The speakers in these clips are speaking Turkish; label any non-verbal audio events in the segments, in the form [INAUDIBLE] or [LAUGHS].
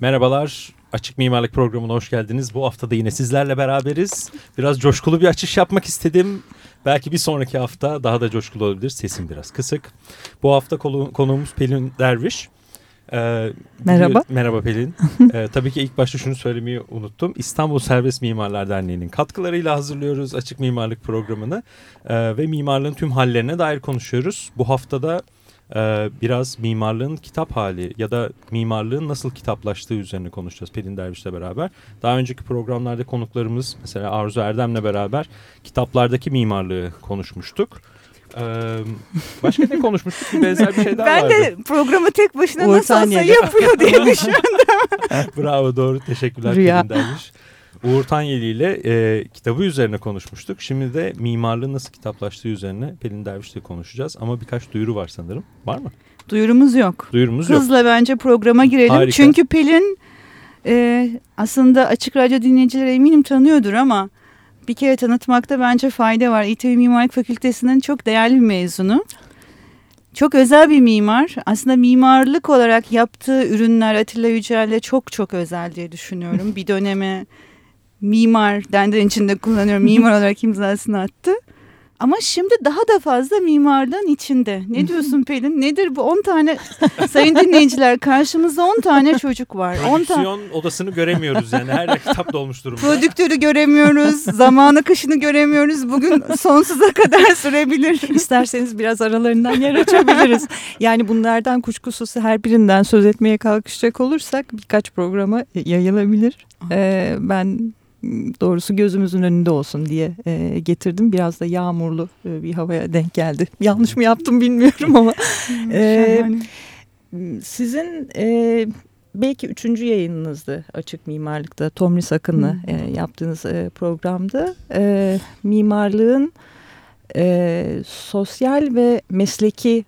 Merhabalar, Açık Mimarlık Programı'na hoş geldiniz. Bu hafta da yine sizlerle beraberiz. Biraz coşkulu bir açış yapmak istedim. Belki bir sonraki hafta daha da coşkulu olabilir. Sesim biraz kısık. Bu hafta konu, konuğumuz Pelin Derviş. Ee, merhaba. Merhaba Pelin. [LAUGHS] ee, tabii ki ilk başta şunu söylemeyi unuttum. İstanbul Serbest Mimarlar Derneği'nin katkılarıyla hazırlıyoruz Açık Mimarlık Programı'nı. Ee, ve mimarlığın tüm hallerine dair konuşuyoruz. Bu haftada e, biraz mimarlığın kitap hali ya da mimarlığın nasıl kitaplaştığı üzerine konuşacağız Pelin Derviş'le beraber. Daha önceki programlarda konuklarımız mesela Arzu Erdem'le beraber kitaplardaki mimarlığı konuşmuştuk. Ee, başka ne konuşmuştuk? Bir benzer bir şey daha ben vardı. Ben de programı tek başına nasıl olsa yapıyor diye [LAUGHS] düşündüm. Bravo doğru teşekkürler Rüya. Pelin Derviş. Uğur Tanyeli ile e, kitabı üzerine konuşmuştuk. Şimdi de mimarlığın nasıl kitaplaştığı üzerine Pelin Derviş ile konuşacağız. Ama birkaç duyuru var sanırım. Var mı? Duyurumuz yok. Duyurumuz Hızla yok. Hızla bence programa girelim. Harika. Çünkü Pelin e, aslında Açık Radyo dinleyicileri eminim tanıyordur ama bir kere tanıtmakta bence fayda var. İTÜ Mimarlık Fakültesi'nin çok değerli bir mezunu. Çok özel bir mimar. Aslında mimarlık olarak yaptığı ürünler Atilla Yücel'le çok çok özel diye düşünüyorum. [LAUGHS] bir döneme mimar dendiğin içinde kullanıyorum. Mimar [LAUGHS] olarak imzasını attı. Ama şimdi daha da fazla mimarlığın içinde. Ne [LAUGHS] diyorsun Pelin? Nedir bu 10 tane sayın dinleyiciler karşımızda 10 tane çocuk var. Prodüksiyon odasını göremiyoruz yani her kitap dolmuş durumda. Prodüktörü göremiyoruz, zaman akışını göremiyoruz. Bugün sonsuza kadar sürebilir. [LAUGHS] İsterseniz biraz aralarından yer açabiliriz. Yani bunlardan kuşkusuz her birinden söz etmeye kalkışacak olursak birkaç programa yayılabilir. Ee, ben doğrusu gözümüzün önünde olsun diye e, getirdim. Biraz da yağmurlu e, bir havaya denk geldi. Yanlış mı yaptım bilmiyorum ama. [LAUGHS] e, sizin e, belki üçüncü yayınınızdı Açık Mimarlık'ta Tomris Akın'la e, yaptığınız e, programda. E, mimarlığın e, sosyal ve mesleki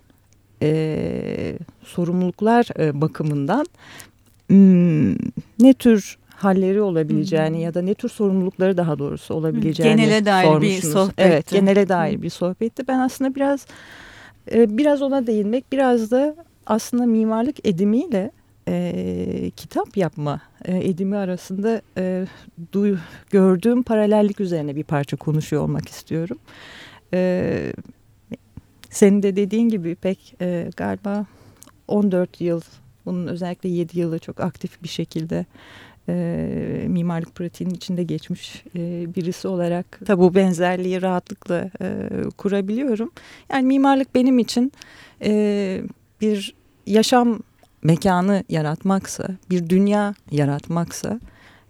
e, sorumluluklar e, bakımından hmm, ne tür halleri olabileceğini hmm. ya da ne tür sorumlulukları daha doğrusu olabileceğini genele dair sormuşsunuz. bir sohbetti. Evet, genele dair bir sohbetti. Ben aslında biraz e, biraz ona değinmek, biraz da aslında mimarlık edimiyle e, kitap yapma e, edimi arasında e, duy, gördüğüm paralellik üzerine bir parça konuşuyor olmak istiyorum. E, senin de dediğin gibi pek e, galiba 14 yıl, bunun özellikle 7 yılı çok aktif bir şekilde e, mimarlık pratiğinin içinde geçmiş e, birisi olarak tabi bu benzerliği rahatlıkla e, kurabiliyorum. Yani mimarlık benim için e, bir yaşam mekanı yaratmaksa, bir dünya yaratmaksa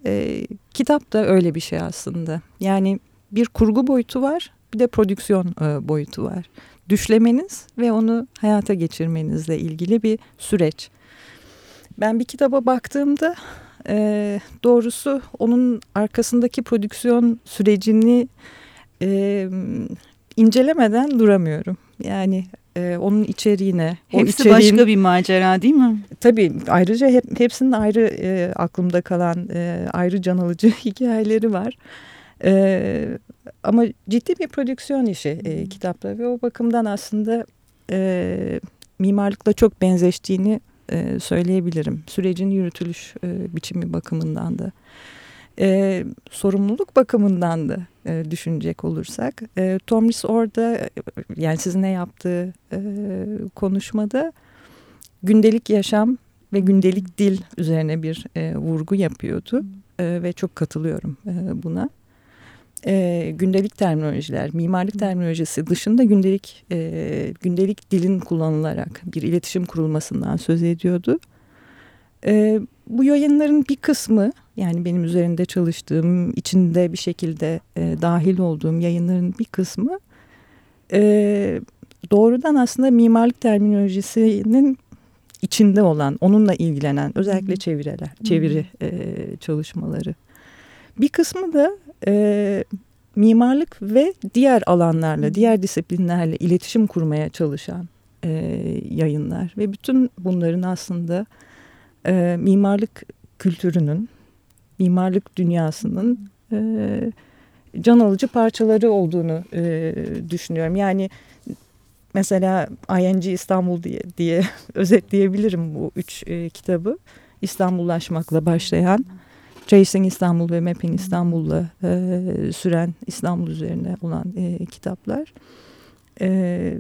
e, kitap da öyle bir şey aslında. Yani bir kurgu boyutu var bir de prodüksiyon e, boyutu var. Düşlemeniz ve onu hayata geçirmenizle ilgili bir süreç. Ben bir kitaba baktığımda e, doğrusu onun arkasındaki prodüksiyon sürecini e, incelemeden duramıyorum. Yani e, onun içeriğine. Hepsi o içeriğin, başka bir macera değil mi? Tabii ayrıca hep, hepsinin ayrı e, aklımda kalan e, ayrı can alıcı [LAUGHS] hikayeleri var. E, ama ciddi bir prodüksiyon işi e, kitapta ve o bakımdan aslında e, mimarlıkla çok benzeştiğini e, söyleyebilirim. Sürecin yürütülüş e, biçimi bakımından da. E, sorumluluk bakımından da e, düşünecek olursak e, Tomris orada yani sizin ne yaptığı e, konuşmada gündelik yaşam ve gündelik dil üzerine bir e, vurgu yapıyordu e, ve çok katılıyorum e, buna e, gündelik terminolojiler, mimarlık terminolojisi dışında gündelik e, gündelik dilin kullanılarak bir iletişim kurulmasından söz ediyordu. E, bu yayınların bir kısmı yani benim üzerinde çalıştığım, içinde bir şekilde e, dahil olduğum yayınların bir kısmı e, doğrudan aslında mimarlık terminolojisinin içinde olan, onunla ilgilenen özellikle çeviriler, çeviri e, çalışmaları. Bir kısmı da e, mimarlık ve diğer alanlarla, diğer disiplinlerle iletişim kurmaya çalışan e, yayınlar. Ve bütün bunların aslında e, mimarlık kültürünün, mimarlık dünyasının e, can alıcı parçaları olduğunu e, düşünüyorum. Yani mesela ING İstanbul diye, diye [LAUGHS] özetleyebilirim bu üç e, kitabı. İstanbullaşmakla başlayan Tracing İstanbul ve Mapping İstanbul'la e, süren İstanbul üzerine olan e, kitaplar. E,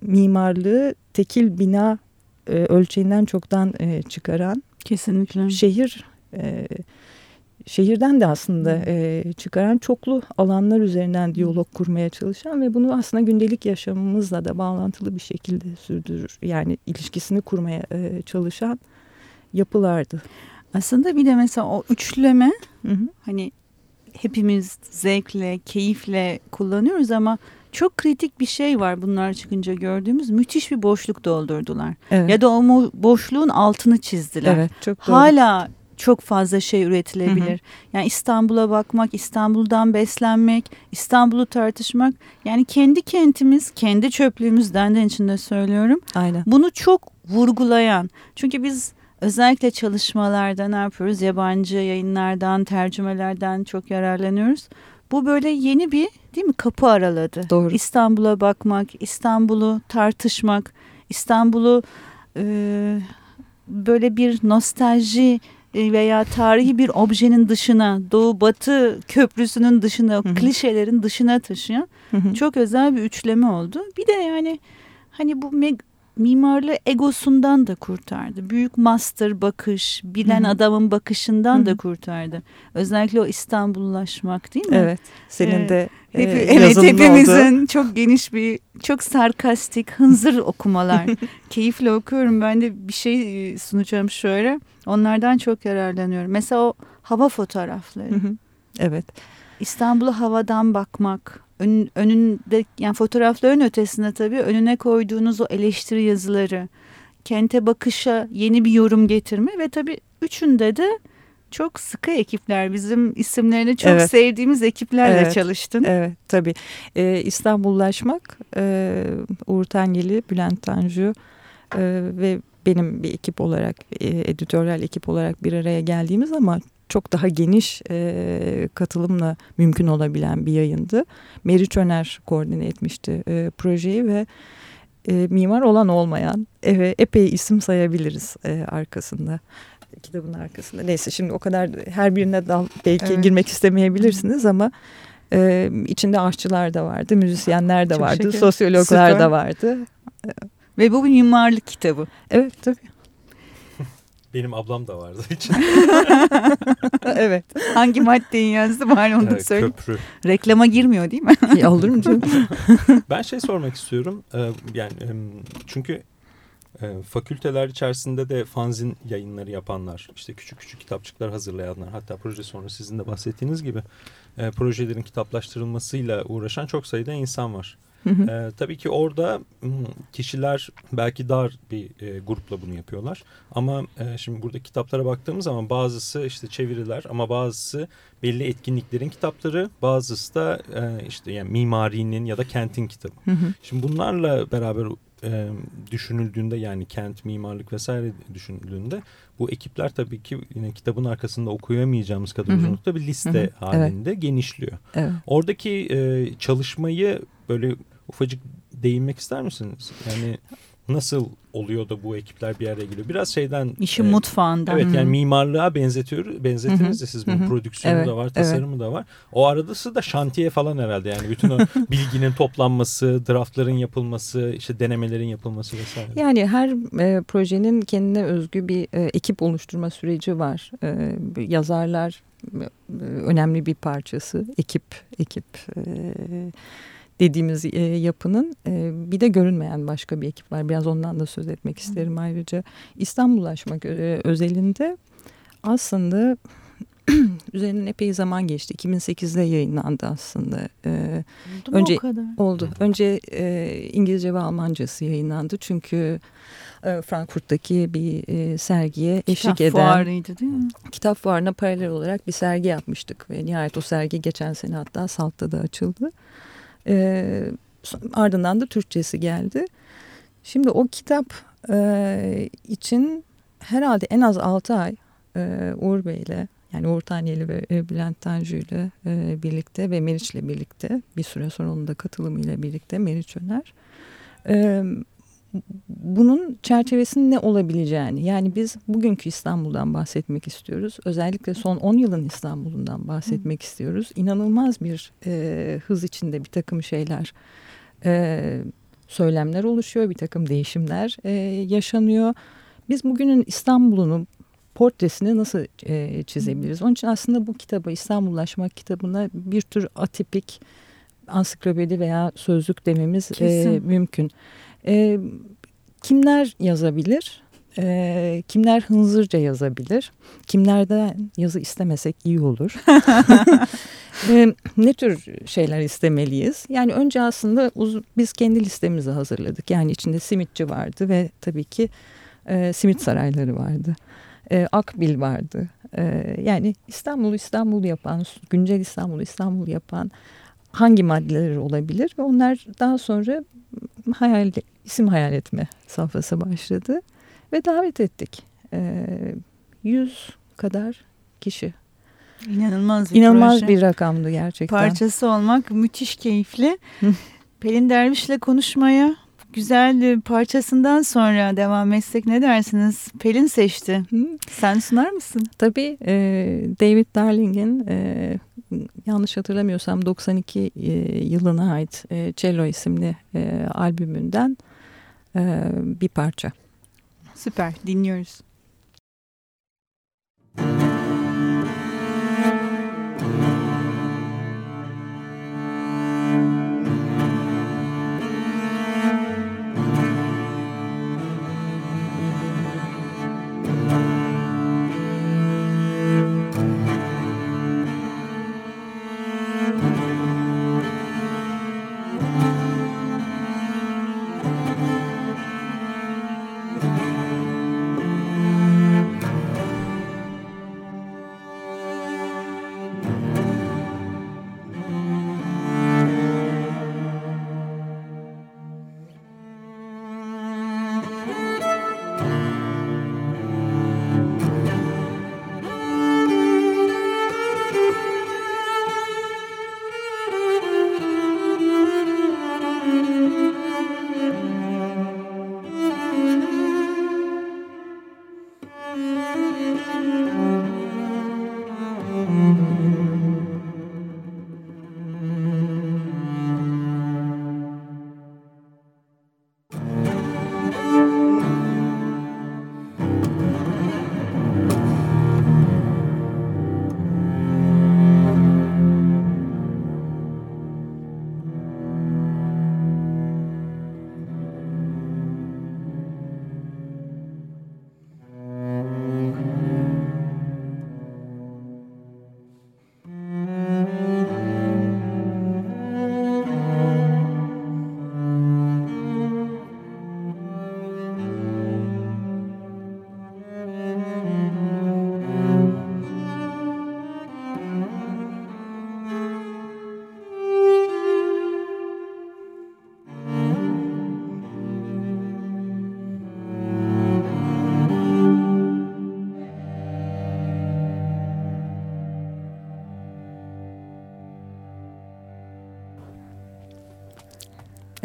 mimarlığı tekil bina e, ölçeğinden çoktan e, çıkaran kesinlikle şehir e, şehirden de aslında e, çıkaran çoklu alanlar üzerinden diyalog kurmaya çalışan ve bunu aslında gündelik yaşamımızla da bağlantılı bir şekilde sürdürür. Yani ilişkisini kurmaya e, çalışan yapılardı. Aslında bir de mesela o üçleme hı hı. hani hepimiz zevkle, keyifle kullanıyoruz ama çok kritik bir şey var bunlar çıkınca gördüğümüz müthiş bir boşluk doldurdular. Evet. Ya da o boşluğun altını çizdiler. Evet, çok doğru. Hala çok fazla şey üretilebilir. Hı hı. Yani İstanbul'a bakmak, İstanbul'dan beslenmek, İstanbul'u tartışmak. Yani kendi kentimiz, kendi çöplüğümüzden de içinde söylüyorum. Aynen. Bunu çok vurgulayan. Çünkü biz özellikle çalışmalarda ne yapıyoruz? Yabancı yayınlardan, tercümelerden çok yararlanıyoruz. Bu böyle yeni bir değil mi kapı araladı. Doğru. İstanbul'a bakmak, İstanbul'u tartışmak, İstanbul'u e, böyle bir nostalji e, veya tarihi bir objenin dışına, doğu batı köprüsünün dışına, Hı -hı. klişelerin dışına taşıyan Hı -hı. çok özel bir üçleme oldu. Bir de yani hani bu mimarlı egosundan da kurtardı. Büyük master bakış, bilen Hı-hı. adamın bakışından Hı-hı. da kurtardı. Özellikle o İstanbullaşmak değil mi? Evet. Senin ee, de hep, e, evet hepimizin oldu. çok geniş bir çok sarkastik, hınzır okumalar. [LAUGHS] Keyifle okuyorum. Ben de bir şey e, sunacağım şöyle. Onlardan çok yararlanıyorum. Mesela o hava fotoğrafları. Hı-hı. Evet. İstanbul'a havadan bakmak, ön, önünde yani fotoğrafların ötesinde tabii önüne koyduğunuz o eleştiri yazıları, kente bakışa yeni bir yorum getirme ve tabii üçünde de çok sıkı ekipler bizim isimlerini çok evet. sevdiğimiz ekiplerle evet. çalıştın. Evet tabii ee, İstanbullaşmak e, Uğur Tengeli, Bülent Tanju e, ve benim bir ekip olarak e, editoryal ekip olarak bir araya geldiğimiz ama çok daha geniş e, katılımla mümkün olabilen bir yayındı. Meriç Öner koordine etmişti e, projeyi ve e, mimar olan olmayan eve epey isim sayabiliriz e, arkasında kitabın arkasında. Neyse şimdi o kadar her birine dal belki evet. girmek istemeyebilirsiniz ama e, içinde aşçılar da vardı, müzisyenler de Çok vardı, şeker. sosyologlar Süper. da vardı. Ve bu bir mimarlık kitabı. Evet tabii. Benim ablam da vardı için. [LAUGHS] evet. Hangi maddeyi yazdı bari onu da söyle. Köprü. Reklama girmiyor değil mi? ya olur mu canım? [LAUGHS] ben şey sormak istiyorum. Ee, yani çünkü e, fakülteler içerisinde de fanzin yayınları yapanlar, işte küçük küçük kitapçıklar hazırlayanlar, hatta proje sonra sizin de bahsettiğiniz gibi e, projelerin kitaplaştırılmasıyla uğraşan çok sayıda insan var. Ee, tabii ki orada kişiler belki dar bir e, grupla bunu yapıyorlar. Ama e, şimdi burada kitaplara baktığımız zaman bazısı işte çeviriler ama bazısı belli etkinliklerin kitapları, bazısı da e, işte yani mimarinin ya da kentin kitabı. Hı hı. Şimdi bunlarla beraber e, düşünüldüğünde yani kent, mimarlık vesaire düşünüldüğünde bu ekipler tabii ki yine kitabın arkasında okuyamayacağımız kadar uzunlukta bir liste halinde evet. genişliyor. Evet. Oradaki e, çalışmayı böyle ufacık değinmek ister misiniz? Yani nasıl oluyor da bu ekipler bir araya geliyor? Biraz şeyden... İşin e, mutfağından. Evet yani mimarlığa benzetiyor, benzetiniz de siz bunun prodüksiyonu evet, da var, tasarımı evet. da var. O aradası da şantiye falan herhalde yani bütün o [LAUGHS] bilginin toplanması, draftların yapılması, işte denemelerin yapılması vesaire. Yani her e, projenin kendine özgü bir e, ekip oluşturma süreci var. E, yazarlar e, önemli bir parçası, ekip, ekip... E, dediğimiz e, yapının e, bir de görünmeyen başka bir ekip var. Biraz ondan da söz etmek isterim ayrıca. İstanbullaşmak e, özelinde aslında [CLEARS THROAT] üzerinden epey zaman geçti. 2008'de yayınlandı aslında. Ee, oldu önce o kadar? oldu. Önce e, İngilizce ve Almancası yayınlandı. Çünkü e, Frankfurt'taki bir e, sergiye kitap eşlik eden fuarıydı değil mi? Kitap fuarına paralel olarak bir sergi yapmıştık ve nihayet o sergi geçen sene hatta Salt'ta da açıldı. E, ardından da Türkçesi geldi. Şimdi o kitap e, için herhalde en az altı ay e, Uğur Bey ile yani Uğur Tanyeli ve e, Bülent Tanju ile e, birlikte ve Meriç ile birlikte bir süre sonra onun da katılımıyla birlikte Meriç Öner e, bunun çerçevesinin ne olabileceğini yani biz bugünkü İstanbul'dan bahsetmek istiyoruz. Özellikle son 10 yılın İstanbul'undan bahsetmek Hı. istiyoruz. İnanılmaz bir e, hız içinde bir takım şeyler e, söylemler oluşuyor bir takım değişimler e, yaşanıyor. Biz bugünün İstanbul'unu portresini nasıl e, çizebiliriz? Onun için aslında bu kitabı İstanbullaşmak kitabına bir tür atipik ansiklopedi veya sözlük dememiz e, mümkün. E, kimler yazabilir? E, kimler hınzırca yazabilir? Kimlerden yazı istemesek iyi olur. [LAUGHS] e, ne tür şeyler istemeliyiz? Yani önce aslında biz kendi listemizi hazırladık. Yani içinde simitçi vardı ve tabii ki e, simit sarayları vardı. E, Akbil vardı. E, yani İstanbul'u İstanbul yapan, güncel İstanbul'u İstanbul yapan hangi maddeler olabilir ve onlar daha sonra hayal isim hayal etme safhası başladı ve davet ettik. E, kadar kişi. İnanılmaz bir İnanılmaz proje. bir rakamdı gerçekten. Parçası olmak müthiş keyifli. Pelin Derviş'le konuşmaya güzel parçasından sonra devam etsek ne dersiniz? Pelin seçti. Sen sunar mısın? Tabii. E, David Darling'in e, yanlış hatırlamıyorsam 92 e, yılına ait e, Cello isimli e, albümünden e, bir parça. Süper dinliyoruz.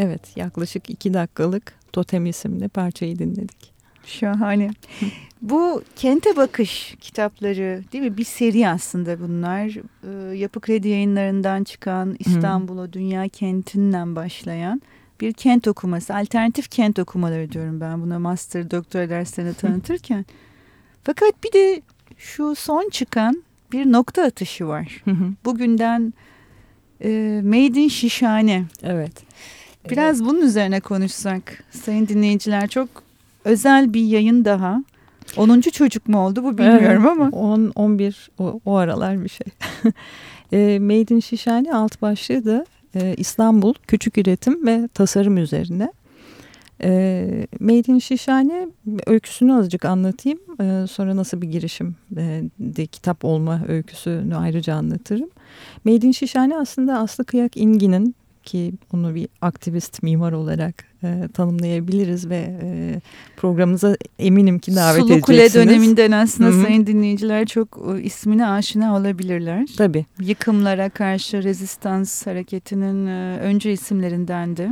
Evet yaklaşık iki dakikalık Totem isimli parçayı dinledik. Şahane. [LAUGHS] Bu Kente Bakış kitapları değil mi? Bir seri aslında bunlar. Ee, Yapı Kredi yayınlarından çıkan İstanbul'a Dünya Kentinden başlayan bir kent okuması. Alternatif kent okumaları diyorum ben buna master doktora derslerinde [LAUGHS] tanıtırken. Fakat bir de şu son çıkan bir nokta atışı var. Bugünden e, Made in Şişhane. Evet. Biraz evet. bunun üzerine konuşsak sayın dinleyiciler çok özel bir yayın daha. 10. çocuk mu oldu bu bilmiyorum evet, ama. 10 11 o, o aralar bir şey. [LAUGHS] e, Made in Şişhane alt başlığı da e, İstanbul küçük üretim ve tasarım üzerine. E, Made in Şişhane öyküsünü azıcık anlatayım. E, sonra nasıl bir girişim e, de kitap olma öyküsünü ayrıca anlatırım. Made in Şişhane aslında Aslı Kıyak İngi'nin ki onu bir aktivist mimar olarak e, tanımlayabiliriz ve e, programımıza eminim ki davet Sulu edeceksiniz. Sulu Kule döneminden aslında Hı -hı. sayın dinleyiciler çok e, ismine aşina olabilirler. Tabii. Yıkımlara karşı rezistans hareketinin e, önce isimlerindendi.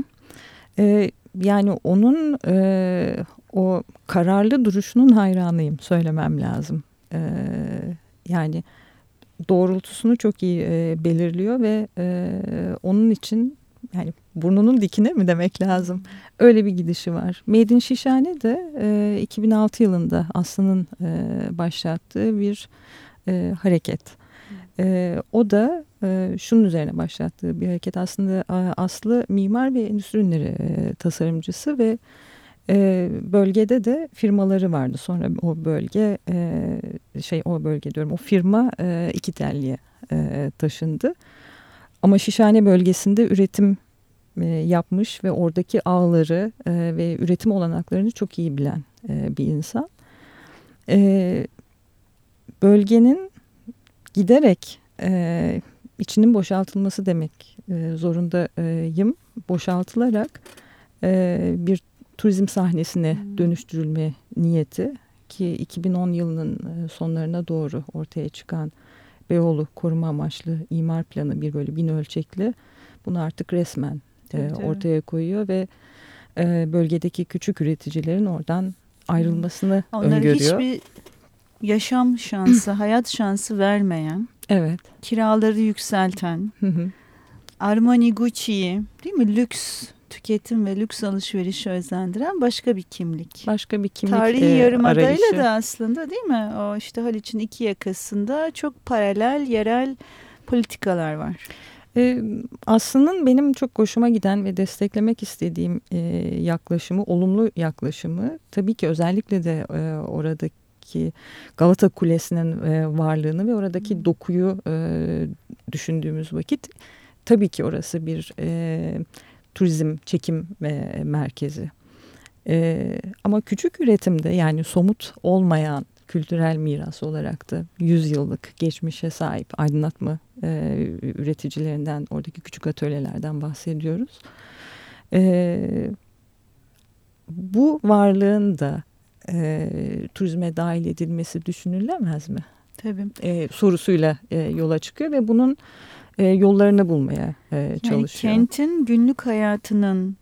E, yani onun e, o kararlı duruşunun hayranıyım söylemem lazım. E, yani doğrultusunu çok iyi e, belirliyor ve e, onun için yani burnunun dikine mi demek lazım? Öyle bir gidişi var. Made in Şişhane de e, 2006 yılında Aslı'nın e, başlattığı bir e, hareket. E, o da e, şunun üzerine başlattığı bir hareket. Aslında Aslı mimar ve endüstri ürünleri e, tasarımcısı ve e, bölgede de firmaları vardı. Sonra o bölge e, şey o bölge diyorum o firma e, iki telliye e, taşındı. Ama Şişhane bölgesinde üretim e, yapmış ve oradaki ağları e, ve üretim olanaklarını çok iyi bilen e, bir insan. E, bölgenin giderek e, içinin boşaltılması demek e, zorundayım. Boşaltılarak e, bir turizm sahnesine hmm. dönüştürülme niyeti ki 2010 yılının sonlarına doğru ortaya çıkan Beyoğlu koruma amaçlı imar planı bir böyle bin ölçekli bunu artık resmen e, ortaya koyuyor ve e, bölgedeki küçük üreticilerin oradan ayrılmasını Onlara öngörüyor. hiçbir yaşam şansı, [CLEARS THROAT] hayat şansı vermeyen, evet. kiraları yükselten, Armani Gucci'yi değil mi lüks tüketim ve lüks alışverişi özendiren başka bir kimlik. Başka bir kimlik Tarihi e, yarımadayla da aslında değil mi? O işte Haliç'in iki yakasında çok paralel yerel politikalar var. E, Aslı'nın benim çok hoşuma giden ve desteklemek istediğim e, yaklaşımı, olumlu yaklaşımı tabii ki özellikle de e, oradaki Galata Kulesi'nin e, varlığını ve oradaki dokuyu e, düşündüğümüz vakit tabii ki orası bir turizm çekim e, merkezi. E, ama küçük üretimde yani somut olmayan kültürel miras olarak da 100 yıllık geçmişe sahip aydınlatma e, üreticilerinden, oradaki küçük atölyelerden bahsediyoruz. E, bu varlığın da e, turizme dahil edilmesi düşünülemez mi? Tabii. E, sorusuyla e, yola çıkıyor ve bunun e, yollarını bulmaya e, çalışıyor. Yani kentin günlük hayatının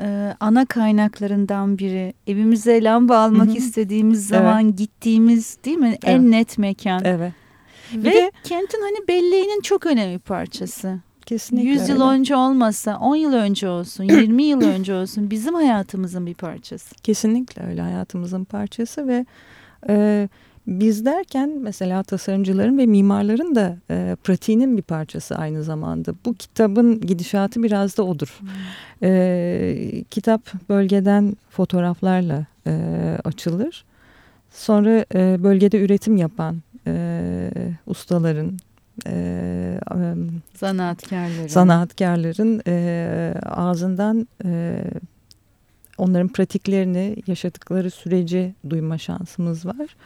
e, ana kaynaklarından biri. Evimize lamba almak Hı -hı. istediğimiz zaman evet. gittiğimiz değil mi? Evet. En net mekan. Evet. Ve de, kentin hani belleğinin çok önemli bir parçası. Kesinlikle 100 yıl önce olmasa 10 yıl önce olsun [COUGHS] 20 yıl önce olsun bizim hayatımızın bir parçası. Kesinlikle öyle hayatımızın parçası ve e, biz derken mesela tasarımcıların ve mimarların da e, pratiğinin bir parçası aynı zamanda. Bu kitabın gidişatı biraz da odur. Hmm. E, kitap bölgeden fotoğraflarla e, açılır. Sonra e, bölgede üretim yapan e, ustaların, e, zanaatkarların, zanaatkarların e, ağzından e, onların pratiklerini, yaşadıkları süreci duyma şansımız var.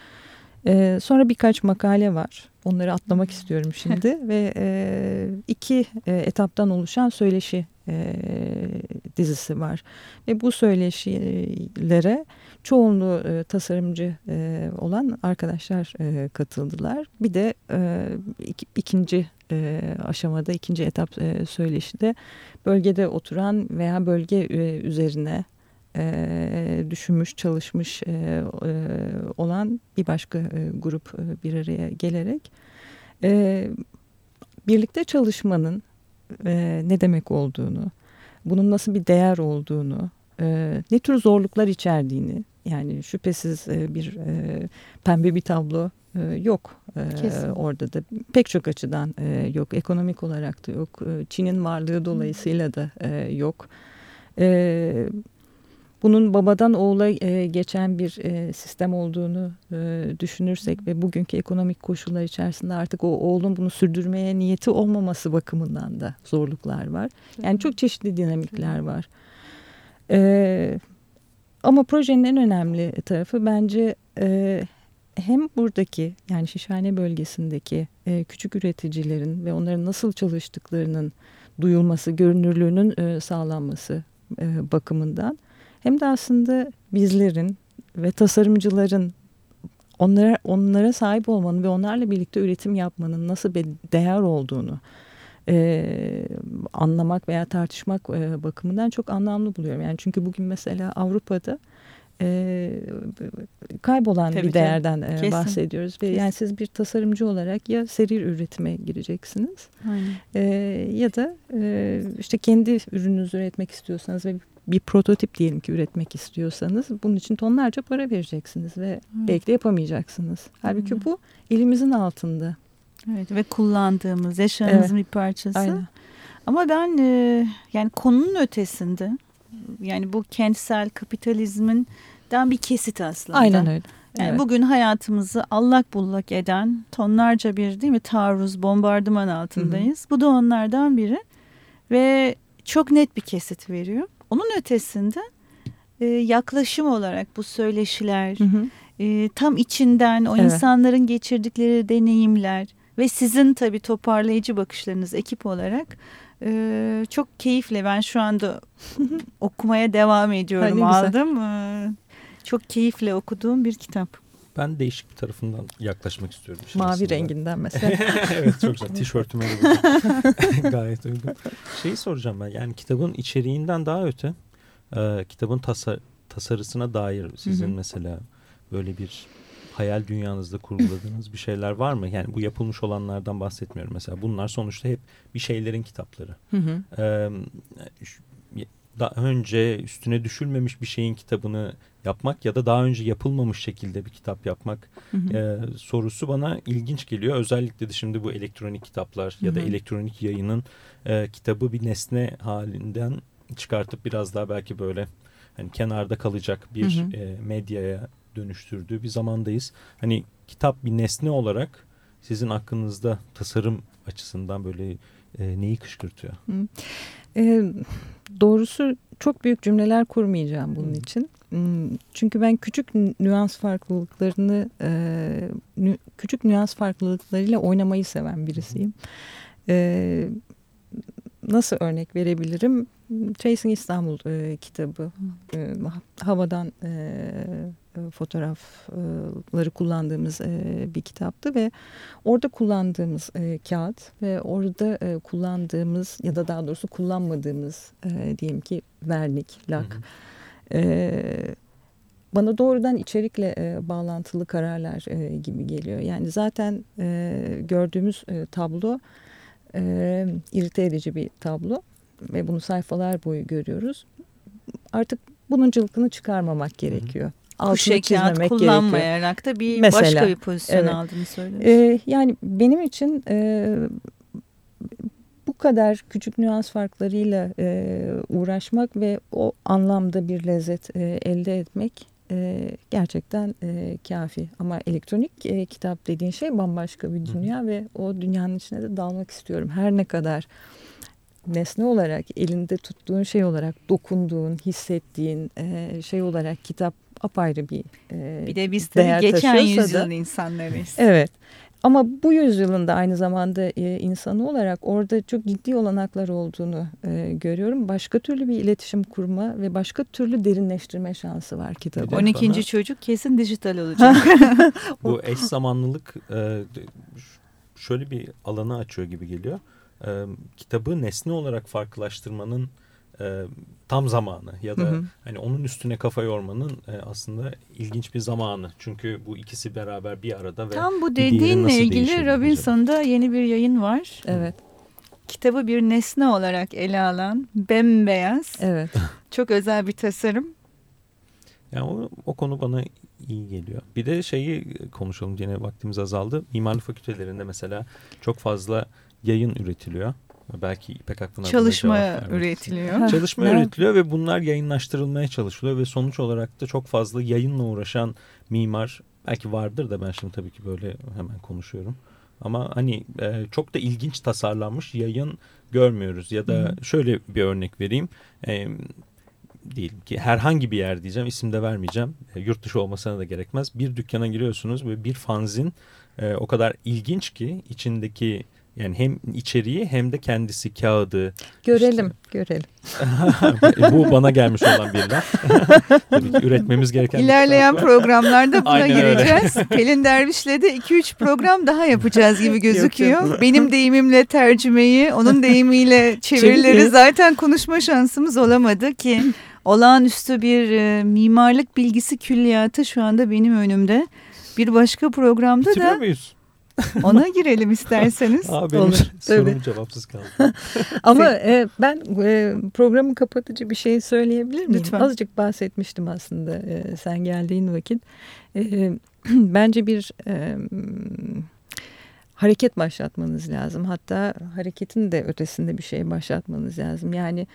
E, sonra birkaç makale var. Onları atlamak istiyorum [LAUGHS] şimdi ve e, iki e, etaptan oluşan söyleşi e, dizisi var. Ve bu söyleşilere çoğunluğu e, tasarımcı e, olan arkadaşlar e, katıldılar. Bir de e, ik, ikinci e, aşamada, ikinci etap e, söyleşide bölgede oturan veya bölge e, üzerine e, düşünmüş, çalışmış e, e, olan bir başka e, grup e, bir araya gelerek e, birlikte çalışmanın e, ne demek olduğunu, bunun nasıl bir değer olduğunu, e, ne tür zorluklar içerdiğini, yani şüphesiz e, bir e, pembe bir tablo e, yok e, orada da. Pek çok açıdan e, yok, ekonomik olarak da yok, e, Çin'in varlığı dolayısıyla da e, yok. E, bunun babadan oğula e, geçen bir e, sistem olduğunu e, düşünürsek ve bugünkü ekonomik koşullar içerisinde artık o oğlun bunu sürdürmeye niyeti olmaması bakımından da zorluklar var. Yani çok çeşitli dinamikler var. E, ama projenin en önemli tarafı bence e, hem buradaki yani Şişhane bölgesindeki e, küçük üreticilerin ve onların nasıl çalıştıklarının duyulması, görünürlüğünün e, sağlanması e, bakımından hem de aslında bizlerin ve tasarımcıların onlara onlara sahip olmanın ve onlarla birlikte üretim yapmanın nasıl bir değer olduğunu e, anlamak veya tartışmak e, bakımından çok anlamlı buluyorum. Yani çünkü bugün mesela Avrupa'da e, kaybolan tabii, bir değerden e, bahsediyoruz. Ve yani siz bir tasarımcı olarak ya seri üretime gireceksiniz e, ya da e, işte kendi ürününüzü üretmek istiyorsanız ve bir prototip diyelim ki üretmek istiyorsanız bunun için tonlarca para vereceksiniz ve hmm. belki de yapamayacaksınız. Halbuki hmm. bu elimizin altında. Evet ve kullandığımız yaşamımızın evet. bir parçası. Aynen. Ama ben e, yani konunun ötesinde yani bu kentsel kapitalizmin den bir kesit aslında. Aynen öyle. Yani evet. bugün hayatımızı allak bullak eden tonlarca bir değil mi taarruz, bombardıman altındayız. Hı hı. Bu da onlardan biri ve çok net bir kesit veriyor. Onun ötesinde e, yaklaşım olarak bu söyleşiler, hı hı. E, tam içinden o evet. insanların geçirdikleri deneyimler ve sizin tabii toparlayıcı bakışlarınız ekip olarak e, çok keyifle ben şu anda [LAUGHS] okumaya devam ediyorum aldım. E, çok keyifle okuduğum bir kitap. Ben değişik bir tarafından yaklaşmak istiyorum. Mavi renginden [LAUGHS] mesela. evet çok güzel. Tişörtüme [LAUGHS] Gayet uygun. Şeyi soracağım ben. Yani kitabın içeriğinden daha öte e, kitabın tasar tasarısına dair sizin Hı -hı. mesela böyle bir hayal dünyanızda kurguladığınız bir şeyler var mı? Yani bu yapılmış olanlardan bahsetmiyorum mesela. Bunlar sonuçta hep bir şeylerin kitapları. Hı hı. Ee, daha önce üstüne düşülmemiş bir şeyin kitabını yapmak ya da daha önce yapılmamış şekilde bir kitap yapmak hı hı. E, sorusu bana ilginç geliyor. Özellikle de şimdi bu elektronik kitaplar hı hı. ya da elektronik yayının e, kitabı bir nesne halinden çıkartıp biraz daha belki böyle hani kenarda kalacak bir hı hı. E, medyaya dönüştürdüğü bir zamandayız. Hani kitap bir nesne olarak sizin hakkınızda tasarım açısından böyle e, neyi kışkırtıyor? Hı. E, doğrusu çok büyük cümleler kurmayacağım bunun için. Hmm, çünkü ben küçük nüans farklılıklarını küçük nüans farklılıklarıyla oynamayı seven birisiyim. Nasıl örnek verebilirim? Tracing İstanbul kitabı havadan e, fotoğrafları kullandığımız e, bir kitaptı ve orada kullandığımız e, kağıt ve orada e, kullandığımız ya da daha doğrusu kullanmadığımız e, diyelim ki vernik, lak hı hı. E, bana doğrudan içerikle e, bağlantılı kararlar e, gibi geliyor. Yani zaten e, gördüğümüz e, tablo e, irite edici bir tablo ve bunu sayfalar boyu görüyoruz. Artık bunun cılkını çıkarmamak gerekiyor. Altını çizmemek kullanmayarak gerekiyor. da bir Mesela, başka bir pozisyon evet. aldığını söylüyorsun. Ee, yani benim için e, bu kadar küçük nüans farklarıyla e, uğraşmak ve o anlamda bir lezzet e, elde etmek e, gerçekten e, kafi. Ama elektronik e, kitap dediğin şey bambaşka bir dünya Hı. ve o dünyanın içine de dalmak istiyorum. Her ne kadar nesne olarak elinde tuttuğun şey olarak dokunduğun, hissettiğin e, şey olarak kitap apayrı bir e, Bir de biz tabii geçen yüzyılın insanlarıyız. Evet. Ama bu yüzyılın da aynı zamanda e, insanı olarak orada çok ciddi olanaklar olduğunu e, görüyorum. Başka türlü bir iletişim kurma ve başka türlü derinleştirme şansı var kitabın. 12. Bana, çocuk kesin dijital [LAUGHS] olacak. bu eş zamanlılık e, şöyle bir alanı açıyor gibi geliyor. E, kitabı nesne olarak farklılaştırmanın e, tam zamanı ya da hı hı. hani onun üstüne kafa yormanın e, aslında ilginç bir zamanı. Çünkü bu ikisi beraber bir arada ve Tam bu dediğinle ilgili Robinson'da yeni bir yayın var. Evet. Kitabı bir nesne olarak ele alan bembeyaz. Evet. [LAUGHS] Çok özel bir tasarım. Yani o, o konu bana iyi geliyor. Bir de şeyi konuşalım yine vaktimiz azaldı. Mimarlık fakültelerinde mesela çok fazla yayın üretiliyor. Belki İpek Akpınar Çalışma üretiliyor. Çalışma üretiliyor ve bunlar yayınlaştırılmaya çalışılıyor ve sonuç olarak da çok fazla yayınla uğraşan mimar belki vardır da ben şimdi tabii ki böyle hemen konuşuyorum. Ama hani e, çok da ilginç tasarlanmış yayın görmüyoruz ya da hmm. şöyle bir örnek vereyim. E, diyelim ki herhangi bir yer diyeceğim isim de vermeyeceğim. E, yurt dışı olmasına da gerekmez. Bir dükkana giriyorsunuz ve bir fanzin e, o kadar ilginç ki içindeki Yani hem içeriği hem de kendisi kağıdı. Görelim, işte. görelim. [LAUGHS] Bu bana gelmiş olan bir laf. [LAUGHS] Tabii ki üretmemiz gereken İlerleyen programlarda buna gireceğiz. Pelin Derviş'le de 2-3 program daha yapacağız gibi [LAUGHS] gözüküyor. Yok, Benim deyimimle tercümeyi, onun deyimiyle çevirileri zaten konuşma şansımız olamadı ki olağanüstü bir e, mimarlık bilgisi külliyatı şu anda benim önümde. Bir başka programda Bitiriyor da muyuz? [LAUGHS] ona girelim isterseniz. Aa, benim Olur, sorum tabii. cevapsız kaldı. [LAUGHS] Ama e, ben e, programı kapatıcı bir şey söyleyebilir miyim? Lütfen. Azıcık bahsetmiştim aslında e, sen geldiğin vakit. E, [CLEARS THROAT] bence bir e, hareket başlatmanız lazım. Hatta hareketin de ötesinde bir şey başlatmanız lazım. Yani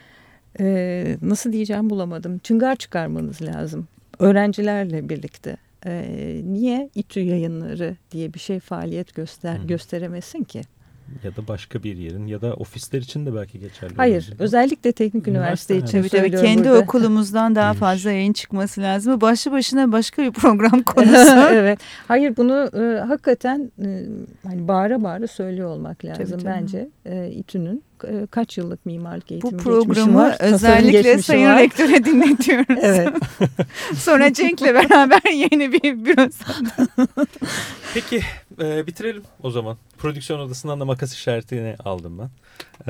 e, nasıl diyeceğim bulamadım. Çıngar çıkarmanız lazım. Öğrencilerle birlikte. E, niye İTÜ yayınları diye bir şey faaliyet göster hmm. gösteremesin ki? Ya da başka bir yerin ya da ofisler için de belki geçerli. Hayır olabilir. özellikle teknik üniversite, üniversite için tabii, tabii, Kendi burada. okulumuzdan daha fazla yayın çıkması lazım. Başlı başına başka bir program [LAUGHS] konusu. evet. Hayır bunu e, hakikaten e, hani bağıra bağıra söylüyor olmak lazım tabii, tabii. bence e, İTÜ'nün kaç yıllık mimarlık eğitimi Bu programı var, özellikle Sayın var. Rektör'e dinletiyoruz. evet. [LAUGHS] Sonra Cenk'le beraber yeni bir büro [LAUGHS] Peki e, bitirelim o zaman. Prodüksiyon odasından da makas işaretini aldım ben.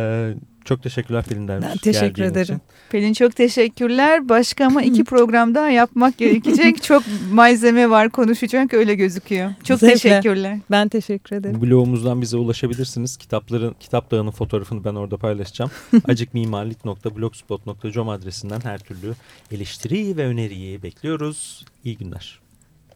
E, çok teşekkürler Pelin Derviş. Ben teşekkür ederim. Için. Pelin çok teşekkürler. Başka ama iki [LAUGHS] program daha yapmak gerekecek. [LAUGHS] çok malzeme var konuşacak öyle gözüküyor. Çok Zevkle. teşekkürler. Ben teşekkür ederim. Blogumuzdan bize ulaşabilirsiniz. Kitapların Kitap Dağı'nın fotoğrafını ben orada paylaşacağım. [LAUGHS] acikmimarlik.blogspot.com adresinden her türlü eleştiri ve öneriyi bekliyoruz. İyi günler.